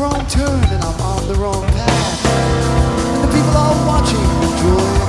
wrong turn and I'm on the wrong path. And the people are watching, enjoying.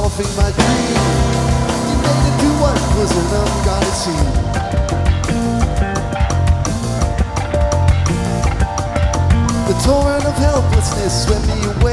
engulfing my dream. You made it to what was an unguarded scene. The torrent of helplessness swept me away.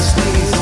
stays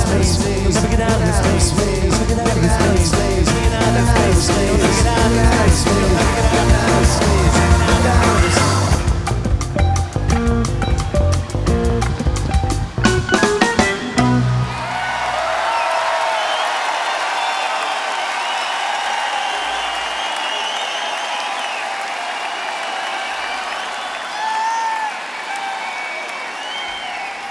space.